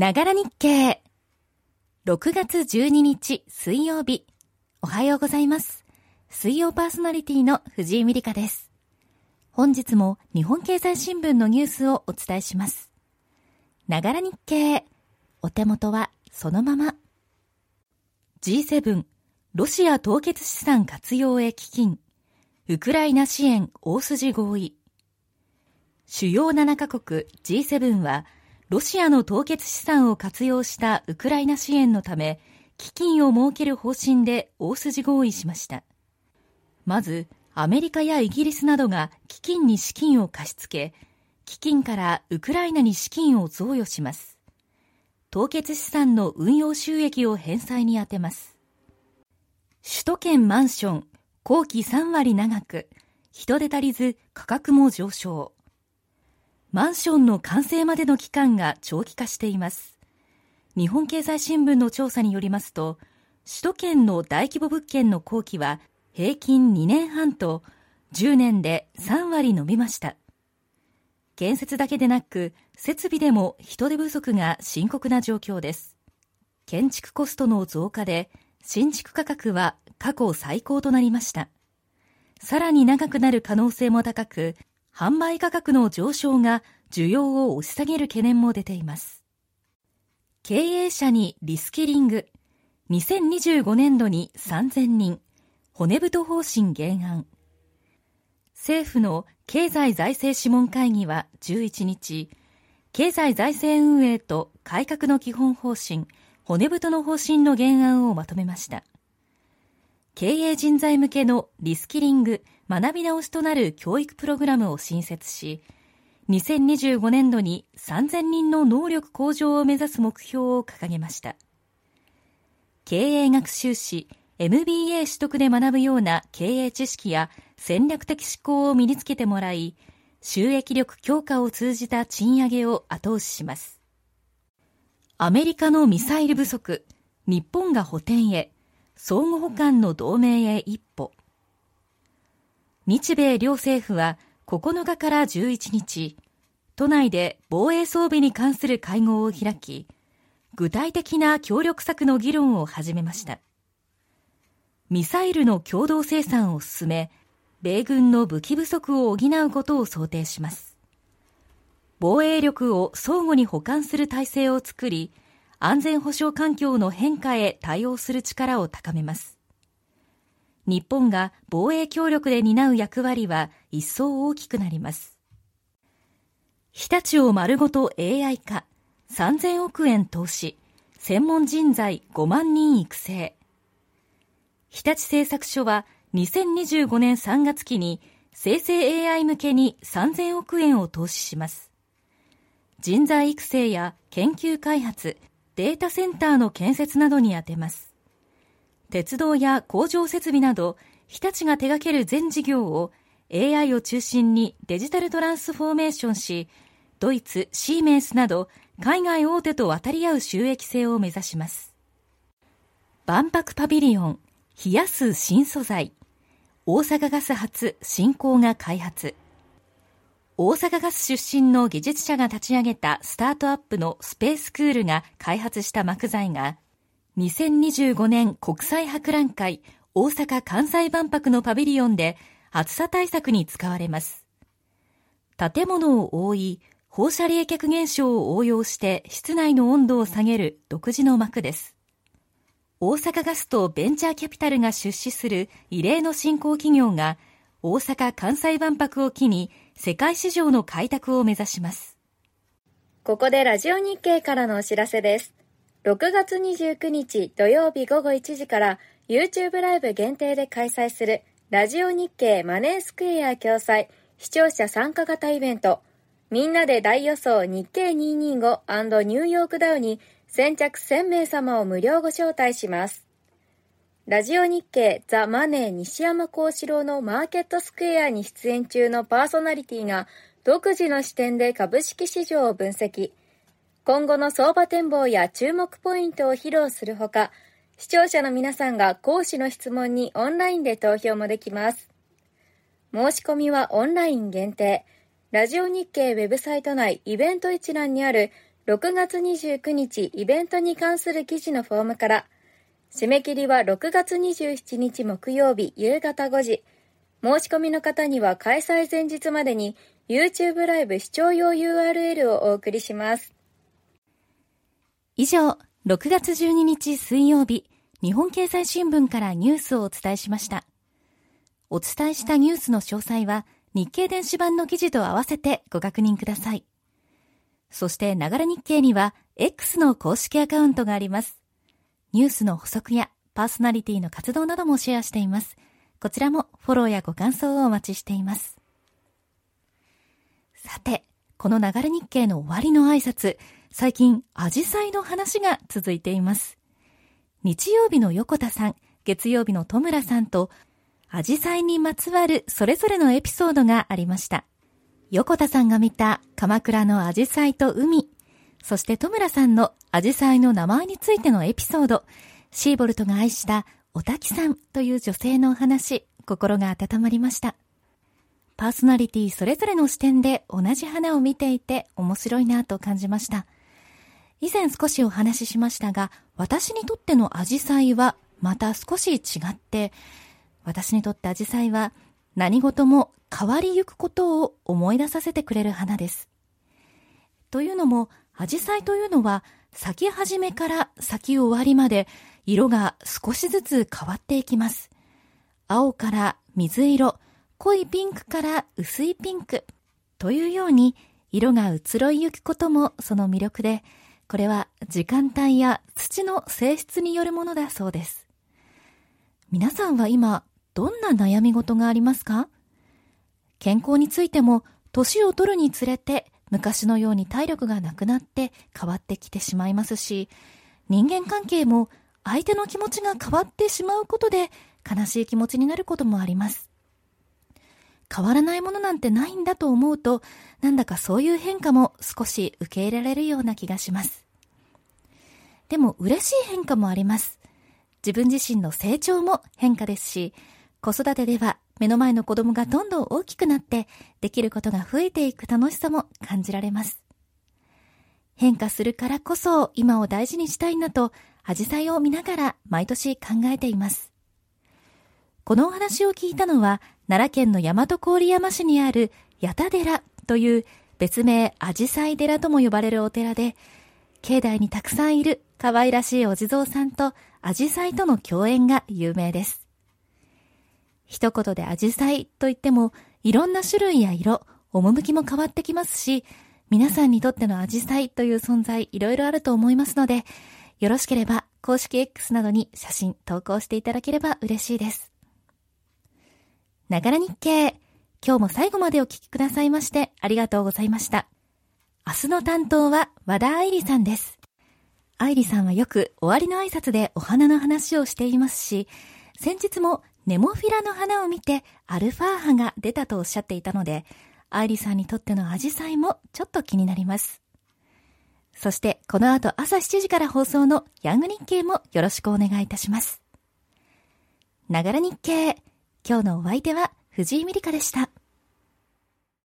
ながら日経。6月12日水曜日。おはようございます。水曜パーソナリティの藤井美里香です。本日も日本経済新聞のニュースをお伝えします。ながら日経。お手元はそのまま。G7、ロシア凍結資産活用へ基金。ウクライナ支援大筋合意。主要7カ国 G7 は、ロシアの凍結資産を活用したウクライナ支援のため、基金を設ける方針で大筋合意しました。まず、アメリカやイギリスなどが基金に資金を貸し付け、基金からウクライナに資金を贈与します。凍結資産の運用収益を返済に充てます。首都圏マンション、後期3割長く、人手足りず価格も上昇。マンションの完成までの期間が長期化しています。日本経済新聞の調査によりますと、首都圏の大規模物件の工期は平均2年半と10年で3割伸びました。建設だけでなく、設備でも人手不足が深刻な状況です。建築コストの増加で、新築価格は過去最高となりました。さらに長くなる可能性も高く、販売価格の上昇が需要を押し下げる懸念も出ています。経営者にリスキリング。2025年度に3000人。骨太方針原案。政府の経済財政諮問会議は11日、経済財政運営と改革の基本方針、骨太の方針の原案をまとめました。経営人材向けのリスキリング、学び直しとなる教育プログラムを新設し、2025年度に3000人の能力向上を目指す目標を掲げました。経営学習士 MBA 取得で学ぶような経営知識や戦略的思考を身につけてもらい、収益力強化を通じた賃上げを後押しします。アメリカのミサイル不足、日本が補填へ、相互補完の同盟へ一歩。日米両政府は9日から11日、都内で防衛装備に関する会合を開き、具体的な協力策の議論を始めました。ミサイルの共同生産を進め、米軍の武器不足を補うことを想定します。防衛力を相互に補完する体制を作り、安全保障環境の変化へ対応する力を高めます。日本が防衛協力で担う役割は一層大きくなります。日立を丸ごと AI 化、3000億円投資、専門人材5万人育成。日立製作所は2025年3月期に生成 AI 向けに3000億円を投資します。人材育成や研究開発、データセンターの建設などに充てます。鉄道や工場設備など、日立が手掛ける全事業を AI を中心にデジタルトランスフォーメーションし、ドイツ、シーメンスなど海外大手と渡り合う収益性を目指します。万博パビリオン、冷やす新素材、大阪ガス発新興が開発。大阪ガス出身の技術者が立ち上げたスタートアップのスペースクールが開発した木材が2025年国際博覧会大阪・関西万博のパビリオンで暑さ対策に使われます。建物を覆い、放射冷却現象を応用して室内の温度を下げる独自の膜です。大阪ガスとベンチャーキャピタルが出資する異例の新興企業が大阪・関西万博を機に世界市場の開拓を目指します。ここでラジオ日経からのお知らせです。6月29日土曜日午後1時から YouTube ライブ限定で開催するラジオ日経マネースクエア共催視聴者参加型イベントみんなで大予想日経225ニューヨークダウに先着1000名様を無料ご招待します。ラジオ日経ザ・マネー西山幸四郎のマーケットスクエアに出演中のパーソナリティが独自の視点で株式市場を分析。今後の相場展望や注目ポイントを披露するほか、視聴者の皆さんが講師の質問にオンラインで投票もできます。申し込みはオンライン限定。ラジオ日経ウェブサイト内イベント一覧にある6月29日イベントに関する記事のフォームから、締め切りは6月27日木曜日夕方5時。申し込みの方には開催前日までに YouTube ライブ視聴用 URL をお送りします。以上、6月12日水曜日、日本経済新聞からニュースをお伝えしました。お伝えしたニュースの詳細は日経電子版の記事と合わせてご確認ください。そして、ながら日経には X の公式アカウントがあります。ニュースの補足やパーソナリティの活動などもシェアしています。こちらもフォローやご感想をお待ちしています。さて、この流れ日経の終わりの挨拶、最近、アジサイの話が続いています。日曜日の横田さん、月曜日の戸村さんと、アジサイにまつわるそれぞれのエピソードがありました。横田さんが見た鎌倉のアジサイと海、そして戸村さんのアジサイの名前についてのエピソード、シーボルトが愛したおたきさんという女性のお話、心が温まりました。パーソナリティそれぞれの視点で同じ花を見ていて面白いなと感じました。以前少しお話ししましたが、私にとってのアジサイはまた少し違って、私にとってアジサイは何事も変わりゆくことを思い出させてくれる花です。というのも、アジサイというのは咲き始めから咲き終わりまで色が少しずつ変わっていきます。青から水色、濃いピンクから薄いピンクというように色が移ろいゆくこともその魅力で、これは時間帯や土の性質によるものだそうです。皆さんは今、どんな悩み事がありますか？健康についても、年を取るにつれて昔のように体力がなくなって変わってきてしまいますし、人間関係も相手の気持ちが変わってしまうことで悲しい気持ちになることもあります。変わらないものなんてないんだと思うと、なんだかそういう変化も少し受け入れられるような気がします。でも嬉しい変化もあります。自分自身の成長も変化ですし、子育てでは目の前の子供がどんどん大きくなって、できることが増えていく楽しさも感じられます。変化するからこそ今を大事にしたいなと、アジサイを見ながら毎年考えています。このお話を聞いたのは、奈良県の大和郡山市にある八田寺という別名アジサイ寺とも呼ばれるお寺で、境内にたくさんいる可愛らしいお地蔵さんとアジサイとの共演が有名です。一言でアジサイと言っても、いろんな種類や色、趣も変わってきますし、皆さんにとってのアジサイという存在いろいろあると思いますので、よろしければ公式 X などに写真投稿していただければ嬉しいです。ながら日経。今日も最後までお聞きくださいましてありがとうございました。明日の担当は和田愛理さんです。愛理さんはよく終わりの挨拶でお花の話をしていますし、先日もネモフィラの花を見てアルファ波が出たとおっしゃっていたので、愛理さんにとってのアジサイもちょっと気になります。そしてこの後朝7時から放送のヤング日経もよろしくお願いいたします。ながら日経。今日のお相手は藤井美里香でした。